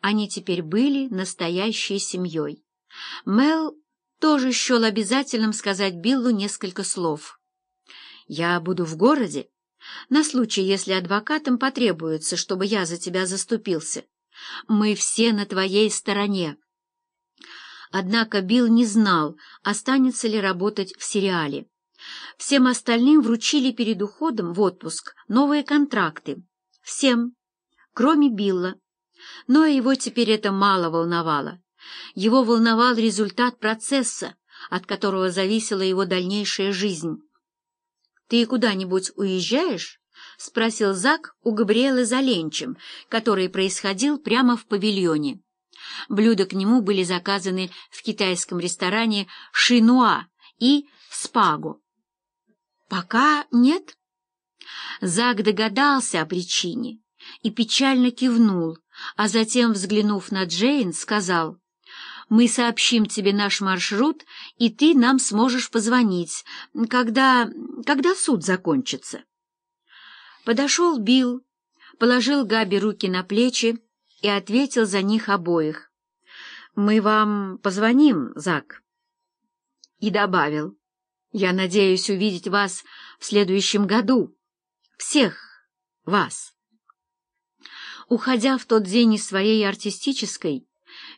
Они теперь были настоящей семьей. Мел тоже счел обязательным сказать Биллу несколько слов. «Я буду в городе, на случай, если адвокатам потребуется, чтобы я за тебя заступился. Мы все на твоей стороне». Однако Билл не знал, останется ли работать в сериале. Всем остальным вручили перед уходом в отпуск новые контракты. Всем, кроме Билла. Но его теперь это мало волновало. Его волновал результат процесса, от которого зависела его дальнейшая жизнь. «Ты куда-нибудь уезжаешь?» — спросил Зак у Габриэлы за ленчем, который происходил прямо в павильоне. Блюда к нему были заказаны в китайском ресторане «Шинуа» и «Спаго». «Пока нет?» Зак догадался о причине и печально кивнул, а затем, взглянув на Джейн, сказал, «Мы сообщим тебе наш маршрут, и ты нам сможешь позвонить, когда... когда суд закончится». Подошел Билл, положил Габи руки на плечи и ответил за них обоих. «Мы вам позвоним, Зак». И добавил, «Я надеюсь увидеть вас в следующем году. Всех вас». Уходя в тот день из своей артистической,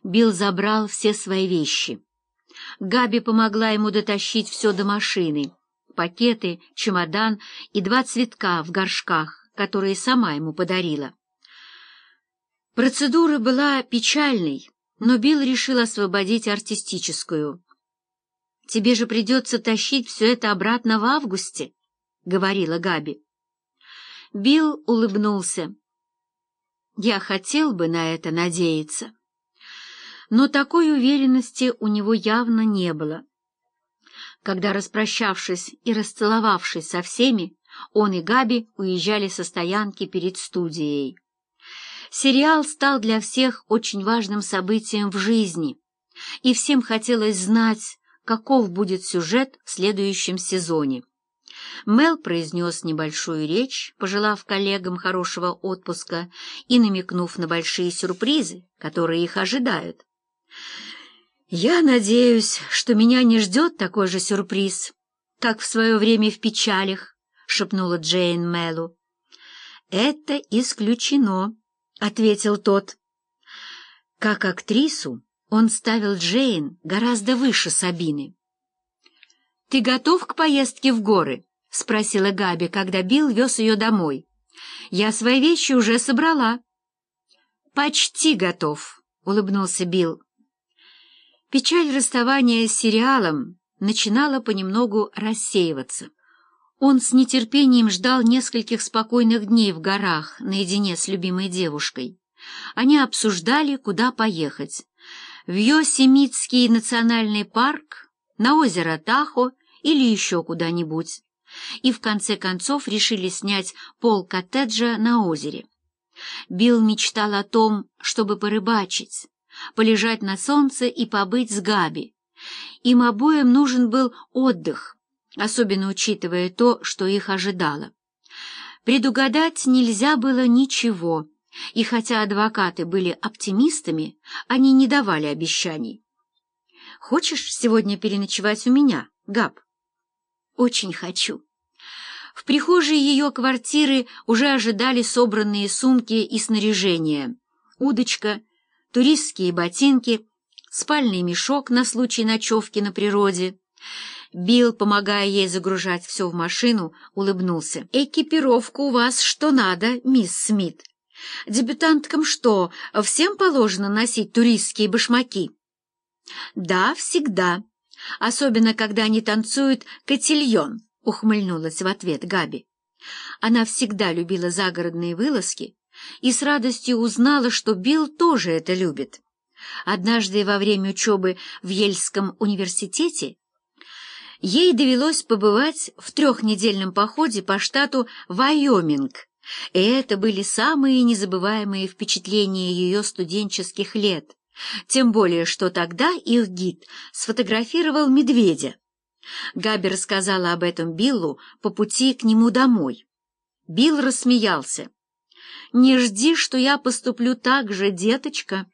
Билл забрал все свои вещи. Габи помогла ему дотащить все до машины, пакеты, чемодан и два цветка в горшках, которые сама ему подарила. Процедура была печальной, но Билл решил освободить артистическую. «Тебе же придется тащить все это обратно в августе», — говорила Габи. Билл улыбнулся. Я хотел бы на это надеяться. Но такой уверенности у него явно не было. Когда, распрощавшись и расцеловавшись со всеми, он и Габи уезжали со стоянки перед студией. Сериал стал для всех очень важным событием в жизни, и всем хотелось знать, каков будет сюжет в следующем сезоне. Мел произнес небольшую речь, пожелав коллегам хорошего отпуска и намекнув на большие сюрпризы, которые их ожидают. «Я надеюсь, что меня не ждет такой же сюрприз, как в свое время в печалях», — шепнула Джейн Мелу. «Это исключено», — ответил тот. Как актрису он ставил Джейн гораздо выше Сабины. «Ты готов к поездке в горы?» — спросила Габи, когда Билл вез ее домой. «Я свои вещи уже собрала». «Почти готов», — улыбнулся Билл. Печаль расставания с сериалом начинала понемногу рассеиваться. Он с нетерпением ждал нескольких спокойных дней в горах наедине с любимой девушкой. Они обсуждали, куда поехать. В Йосемитский национальный парк, на озеро Тахо или еще куда-нибудь и в конце концов решили снять пол коттеджа на озере. Билл мечтал о том, чтобы порыбачить, полежать на солнце и побыть с Габи. Им обоим нужен был отдых, особенно учитывая то, что их ожидало. Предугадать нельзя было ничего, и хотя адвокаты были оптимистами, они не давали обещаний. «Хочешь сегодня переночевать у меня, Габ?» Очень хочу. В прихожей ее квартиры уже ожидали собранные сумки и снаряжение. Удочка, туристские ботинки, спальный мешок на случай ночевки на природе. Билл, помогая ей загружать все в машину, улыбнулся. «Экипировка у вас что надо, мисс Смит. Дебютанткам что, всем положено носить туристские башмаки?» «Да, всегда», особенно когда они танцуют котельон», — ухмыльнулась в ответ Габи. Она всегда любила загородные вылазки и с радостью узнала, что Билл тоже это любит. Однажды во время учебы в Ельском университете ей довелось побывать в трехнедельном походе по штату Вайоминг, и это были самые незабываемые впечатления ее студенческих лет. Тем более, что тогда их гид сфотографировал медведя. Габи рассказала об этом Биллу по пути к нему домой. Билл рассмеялся. Не жди, что я поступлю так же, деточка.